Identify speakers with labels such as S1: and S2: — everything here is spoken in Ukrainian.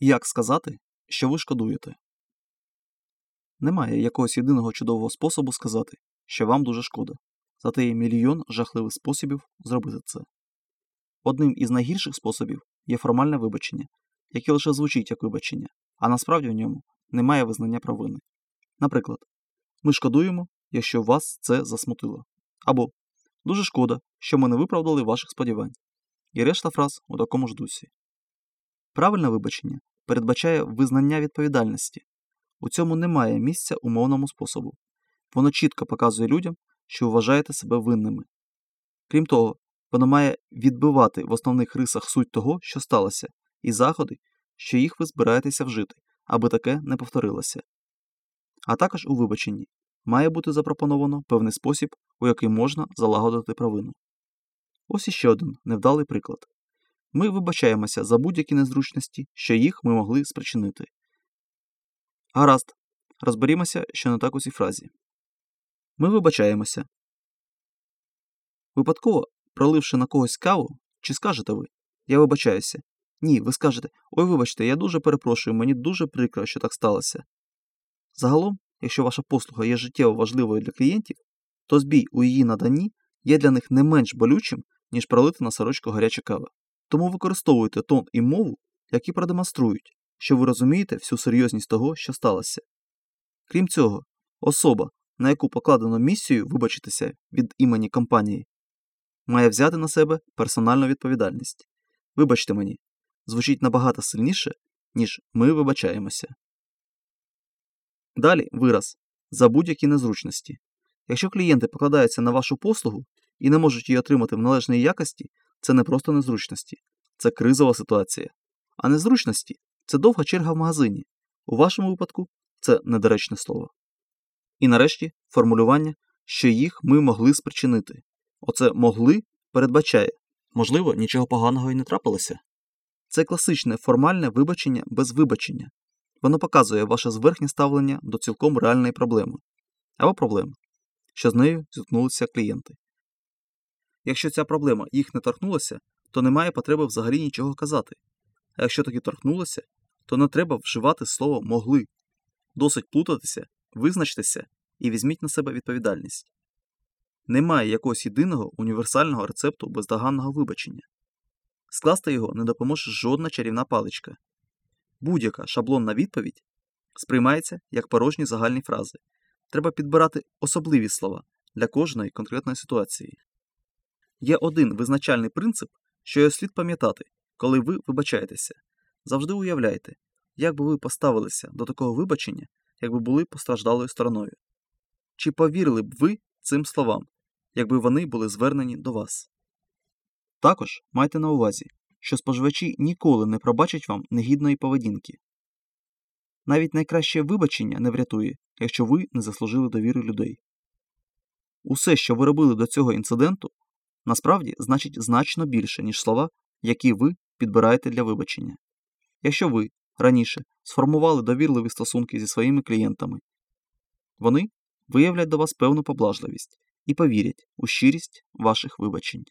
S1: Як сказати, що ви шкодуєте? Немає якогось єдиного чудового способу сказати, що вам дуже шкода. Зате є мільйон жахливих способів зробити це. Одним із найгірших способів є формальне вибачення, яке лише звучить як вибачення, а насправді в ньому немає визнання провини. Наприклад, ми шкодуємо, якщо вас це засмутило. Або дуже шкода, що ми не виправдали ваших сподівань. І решта фраз у такому ж дусі. Правильне вибачення передбачає визнання відповідальності. У цьому немає місця умовному способу. Воно чітко показує людям, що вважаєте себе винними. Крім того, воно має відбивати в основних рисах суть того, що сталося, і заходи, що їх ви збираєтеся вжити, аби таке не повторилося. А також у вибаченні має бути запропоновано певний спосіб, у який можна залагодити провину. Ось іще один невдалий приклад. Ми вибачаємося за будь-які незручності, що їх ми могли спричинити. Гаразд, розберімося, що не так у цій фразі. Ми вибачаємося. Випадково, проливши на когось каву, чи скажете ви Я вибачаюся. Ні, ви скажете Ой, вибачте, я дуже перепрошую, мені дуже прикро, що так сталося. Загалом, якщо ваша послуга є життєво важливою для клієнтів, то збій у її наданні є для них не менш болючим, ніж пролити на сорочку гаряча кава. Тому використовуйте тон і мову, які продемонструють, що ви розумієте всю серйозність того, що сталося. Крім цього, особа, на яку покладено місію вибачитися від імені компанії, має взяти на себе персональну відповідальність. Вибачте мені, звучить набагато сильніше, ніж ми вибачаємося. Далі вираз за будь-які незручності. Якщо клієнти покладаються на вашу послугу і не можуть її отримати в належній якості, це не просто незручності, це кризова ситуація. А незручності це довга черга в магазині. У вашому випадку це недоречне слово. І нарешті формулювання, що їх ми могли спричинити. Оце могли передбачає. Можливо, нічого поганого і не трапилося. Це класичне формальне вибачення без вибачення. Воно показує ваше зверхнє ставлення до цілком реальної проблеми або проблеми, що з нею зіткнулися клієнти. Якщо ця проблема їх не торкнулася, то немає потреби взагалі нічого казати. А якщо таки торкнулося, то не треба вживати слово могли. Досить плутатися, визначтеся і візьміть на себе відповідальність. Немає якогось єдиного універсального рецепту бездоганного вибачення. Скласти його не допоможе жодна чарівна паличка. Будь-яка шаблонна відповідь сприймається як порожні загальні фрази. Треба підбирати особливі слова для кожної конкретної ситуації. Є один визначальний принцип, що його слід пам'ятати, коли ви вибачаєтеся. Завжди уявляйте, як би ви поставилися до такого вибачення, якби були постраждалою стороною. Чи повірили б ви цим словам, якби вони були звернені до вас? Також майте на увазі, що споживачі ніколи не пробачать вам негідної поведінки. Навіть найкраще вибачення не врятує, якщо ви не заслужили довіри людей. Усе, що ви робили до цього інциденту, насправді значить значно більше, ніж слова, які ви підбираєте для вибачення. Якщо ви раніше сформували довірливі стосунки зі своїми клієнтами, вони виявлять до вас певну поблажливість і повірять у щирість ваших вибачень.